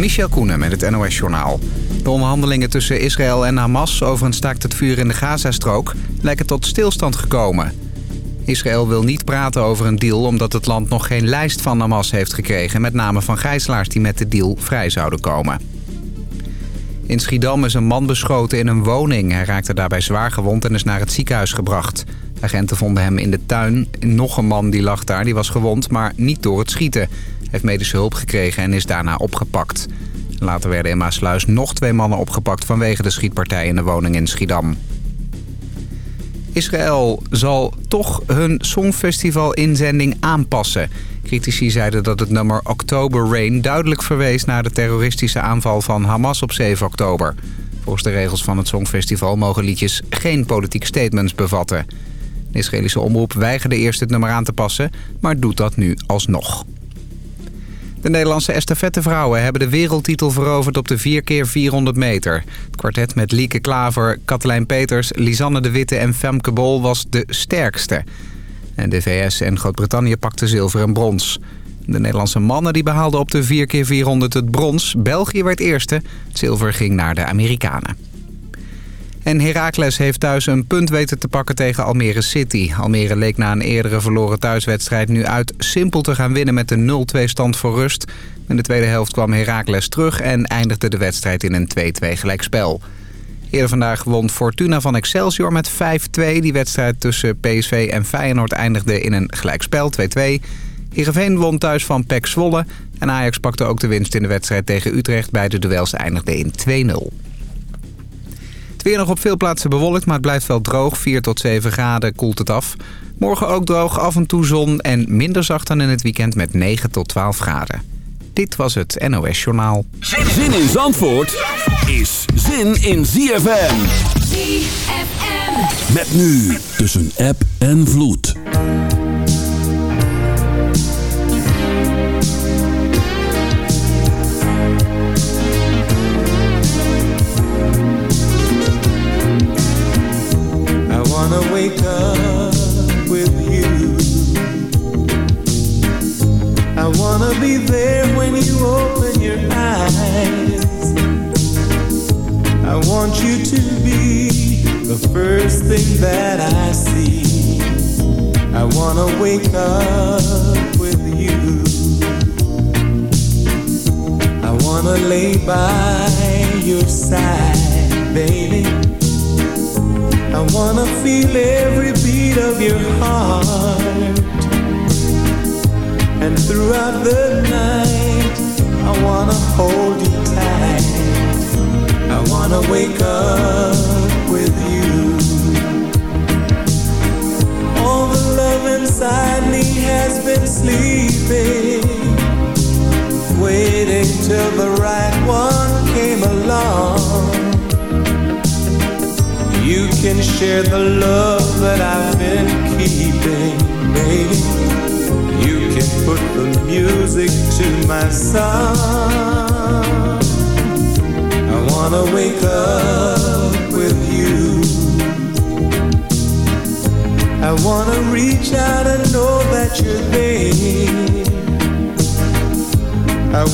Michel Koenen met het NOS-journaal. De onderhandelingen tussen Israël en Hamas over een staakt het vuur in de Gazastrook lijken tot stilstand gekomen. Israël wil niet praten over een deal omdat het land nog geen lijst van Hamas heeft gekregen... met name van gijzelaars die met de deal vrij zouden komen. In Schiedam is een man beschoten in een woning. Hij raakte daarbij zwaar gewond en is naar het ziekenhuis gebracht. Agenten vonden hem in de tuin. Nog een man die lag daar, die was gewond, maar niet door het schieten. Heeft medische hulp gekregen en is daarna opgepakt. Later werden in Maasluis nog twee mannen opgepakt vanwege de schietpartij in de woning in Schiedam. Israël zal toch hun Songfestival-inzending aanpassen. Critici zeiden dat het nummer October Rain duidelijk verwees naar de terroristische aanval van Hamas op 7 oktober. Volgens de regels van het Songfestival mogen liedjes geen politieke statements bevatten. De Israëlische omroep weigerde eerst het nummer aan te passen, maar doet dat nu alsnog. De Nederlandse estafettevrouwen hebben de wereldtitel veroverd op de 4x400 meter. Het kwartet met Lieke Klaver, Katelijn Peters, Lisanne de Witte en Femke Bol was de sterkste. En de VS en Groot-Brittannië pakten zilver en brons. De Nederlandse mannen die behaalden op de 4x400 het brons. België werd eerste. Het zilver ging naar de Amerikanen. En Heracles heeft thuis een punt weten te pakken tegen Almere City. Almere leek na een eerdere verloren thuiswedstrijd nu uit simpel te gaan winnen met een 0-2 stand voor rust. In de tweede helft kwam Heracles terug en eindigde de wedstrijd in een 2-2 gelijkspel. Eerder vandaag won Fortuna van Excelsior met 5-2. Die wedstrijd tussen PSV en Feyenoord eindigde in een gelijkspel 2-2. Heerenveen won thuis van PEC Zwolle. En Ajax pakte ook de winst in de wedstrijd tegen Utrecht. Beide duels eindigden in 2-0. Het weer nog op veel plaatsen bewolkt, maar het blijft wel droog. 4 tot 7 graden koelt het af. Morgen ook droog, af en toe zon en minder zacht dan in het weekend met 9 tot 12 graden. Dit was het NOS Journaal. Zin in Zandvoort is zin in ZFM. ZFM. Met nu tussen app en vloed.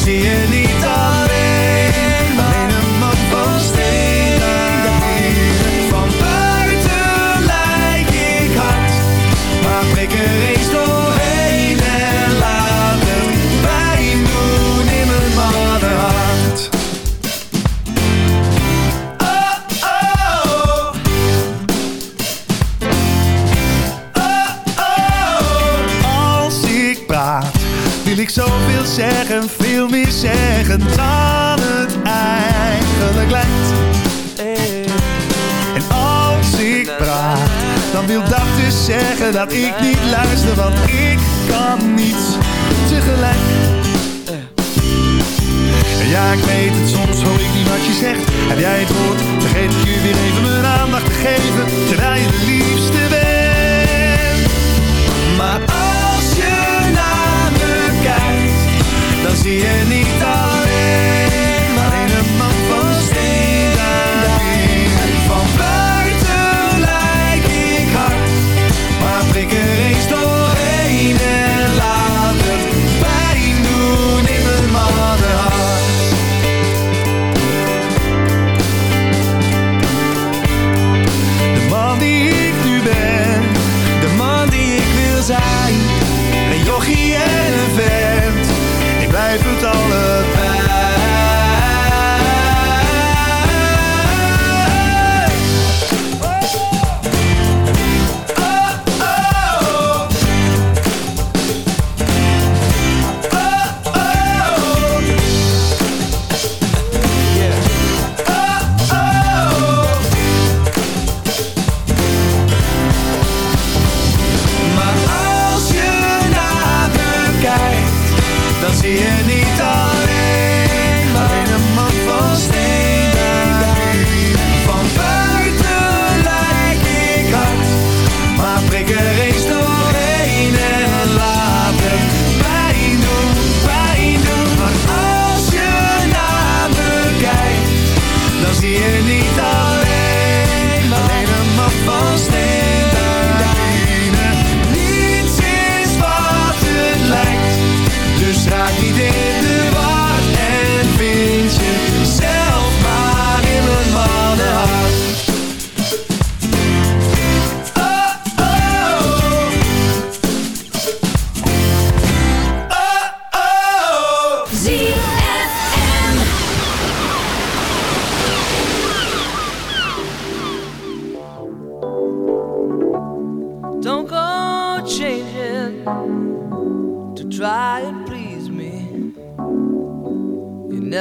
zie je niet alleen maar een man van steen Van buiten lijk ik hard Maar prik er eens doorheen zeggen dan het eigenlijk lijkt. En als ik praat, dan wil dat dus zeggen dat ik niet luister, want ik kan niet tegelijk. Ja, ik weet het, soms hoor ik niet wat je zegt. Heb jij het woord, vergeet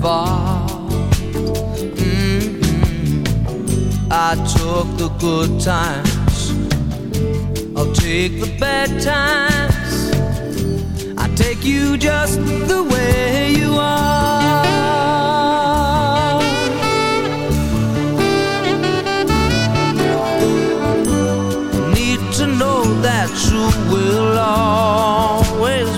far. Mm-hmm. I took the good times, I'll take the bad times. I take you just the way you are. Need to know that you will always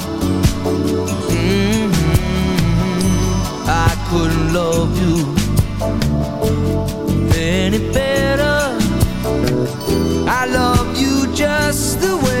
Love you any better. I love you just the way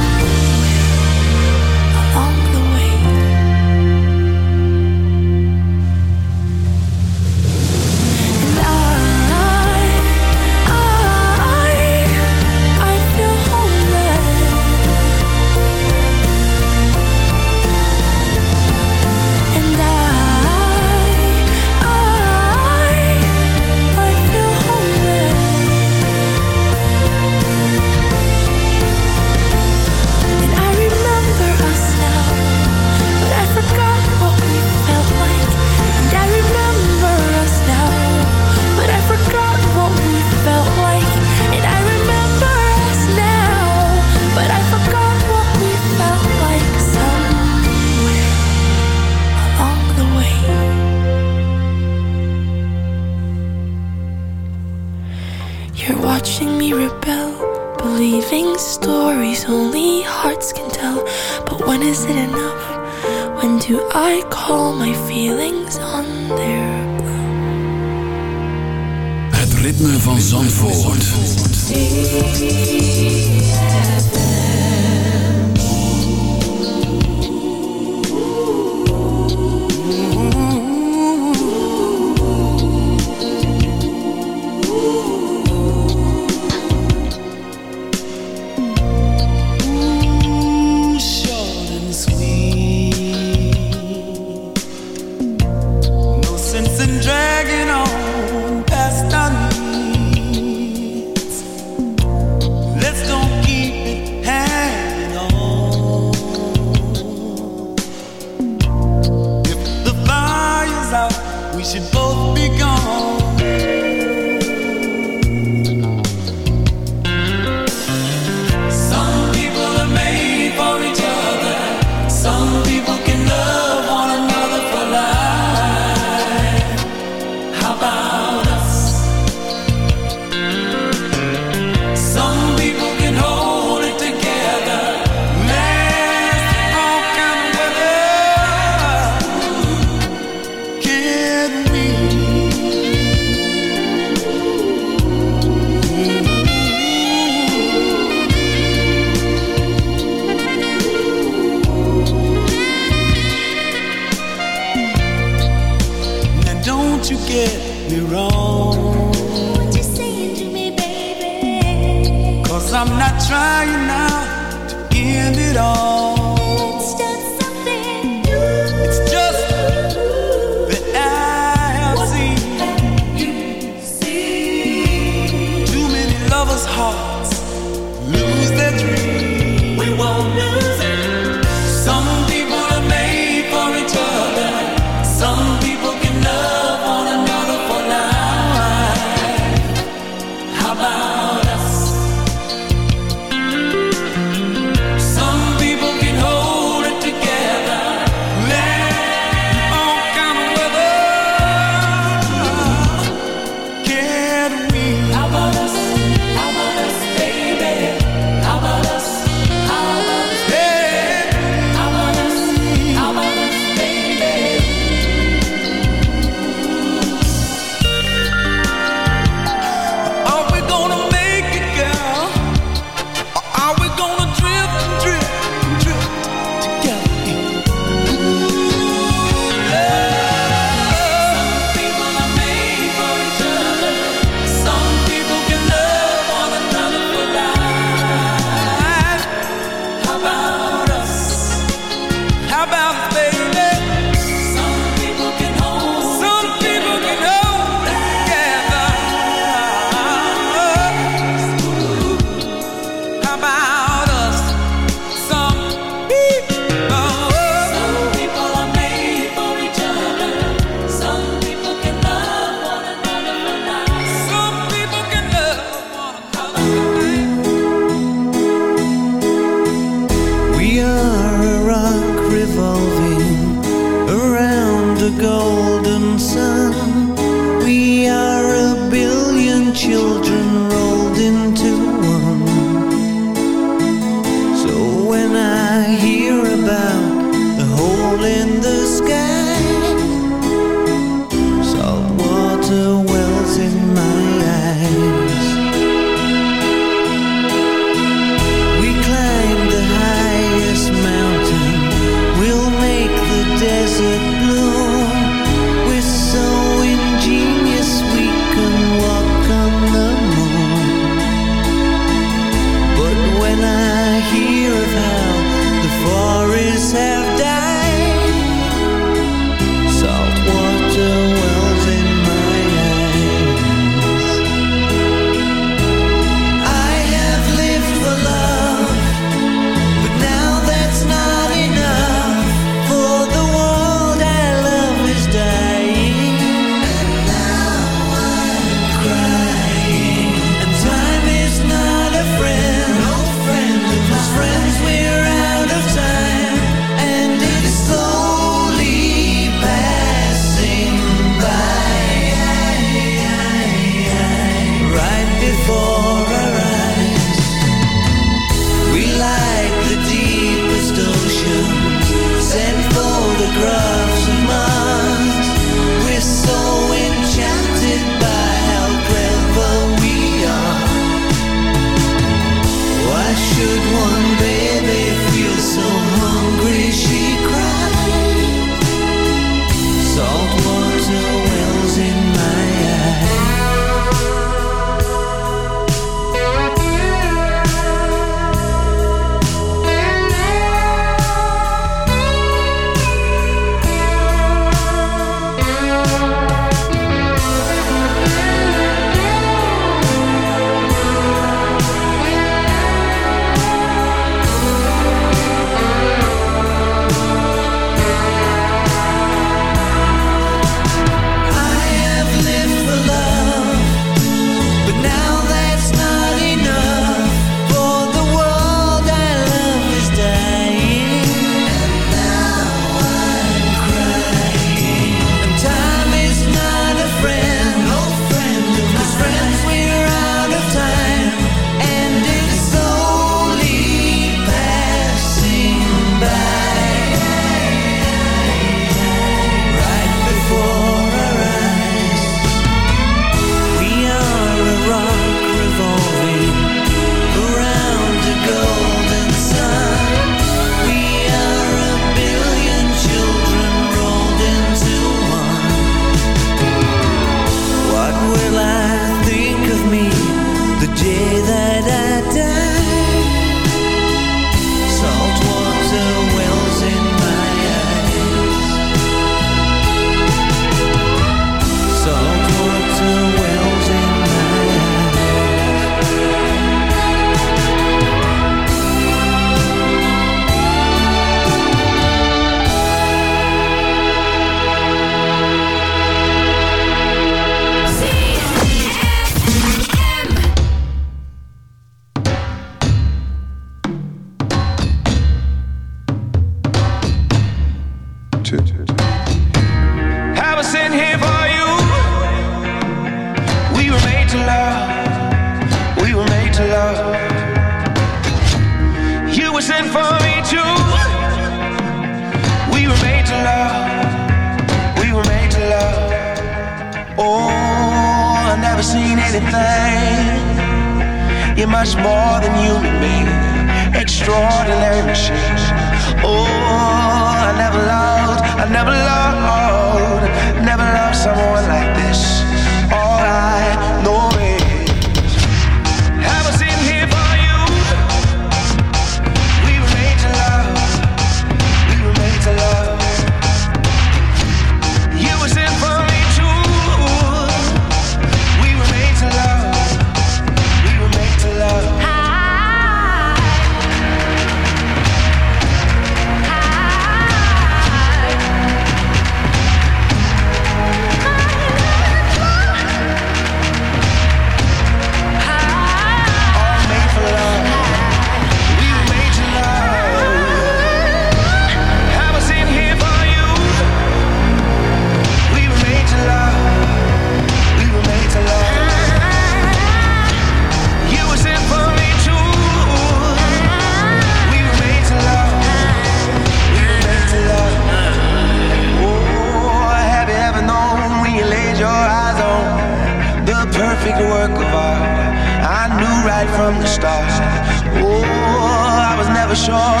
I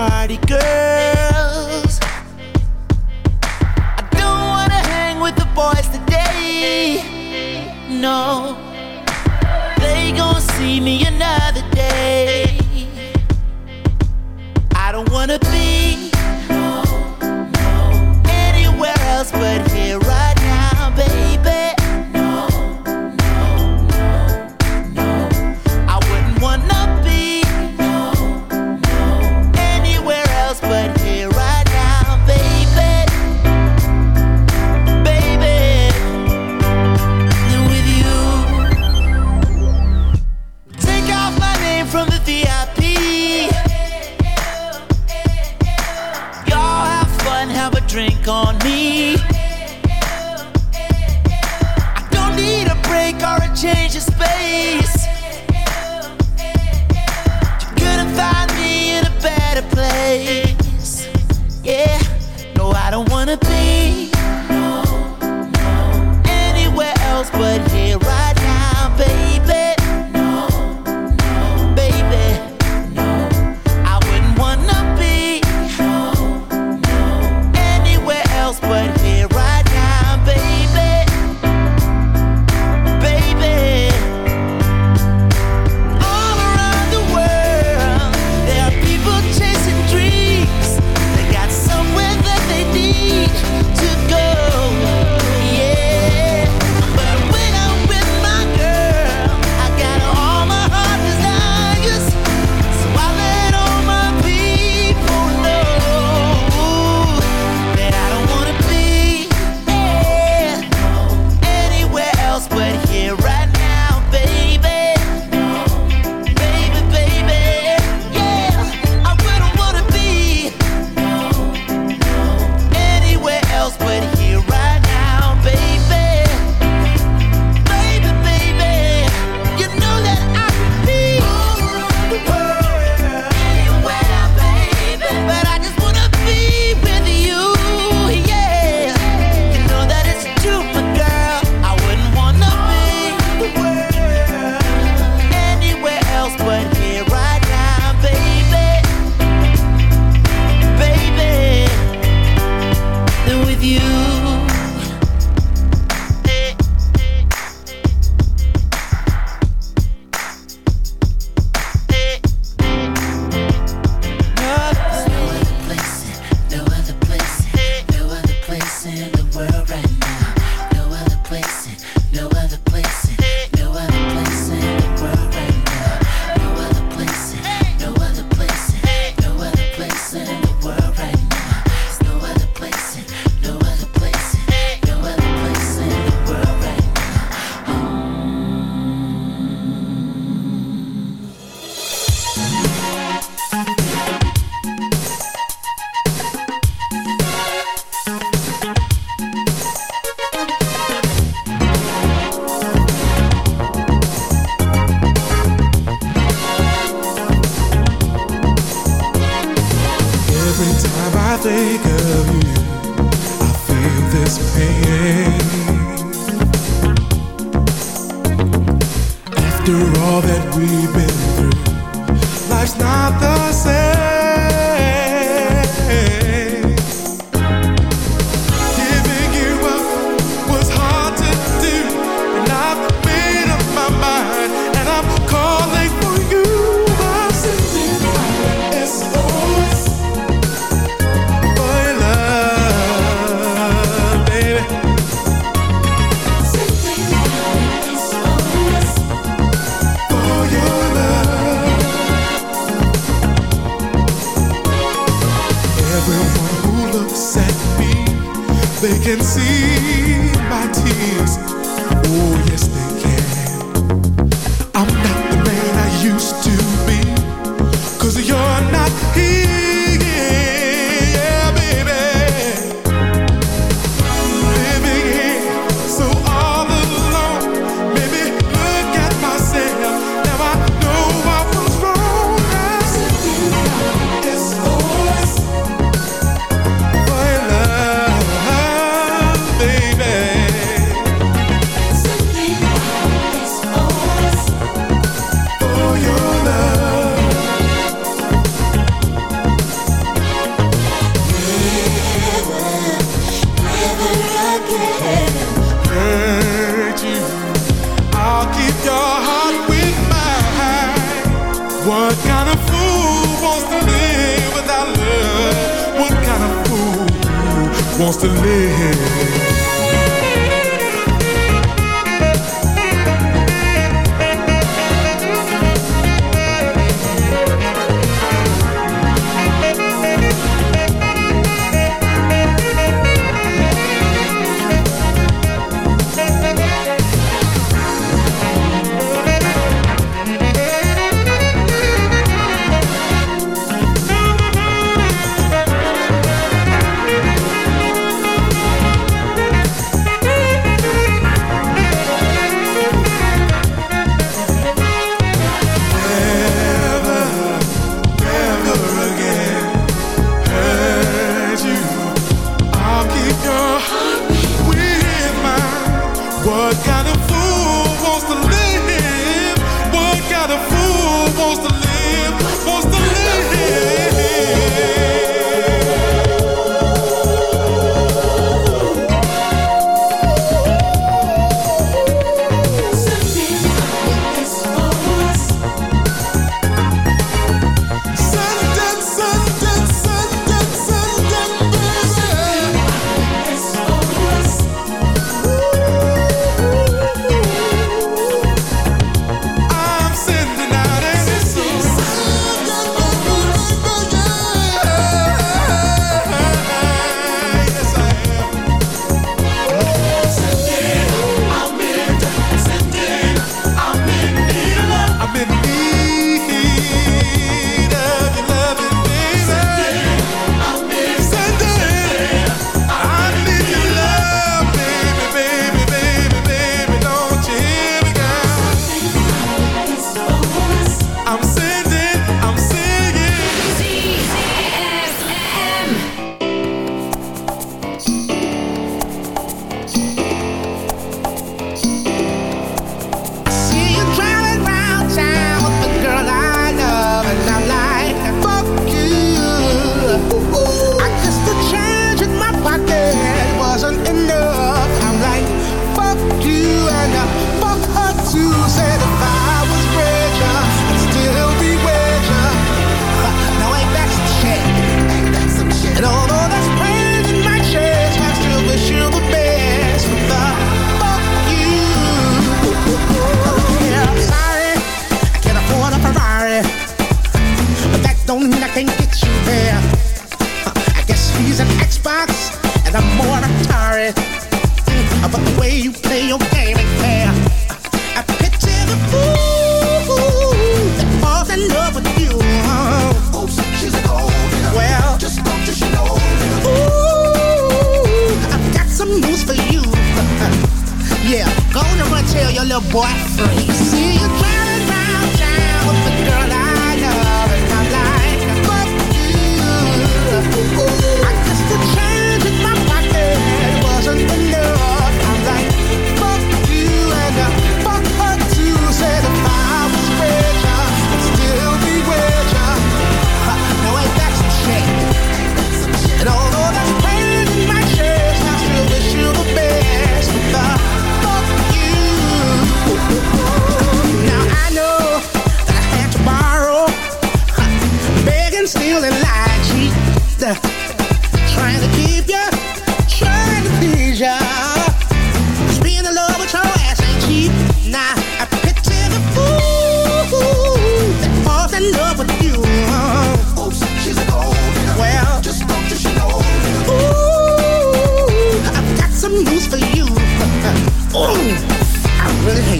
Party girls.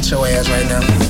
your ass right now.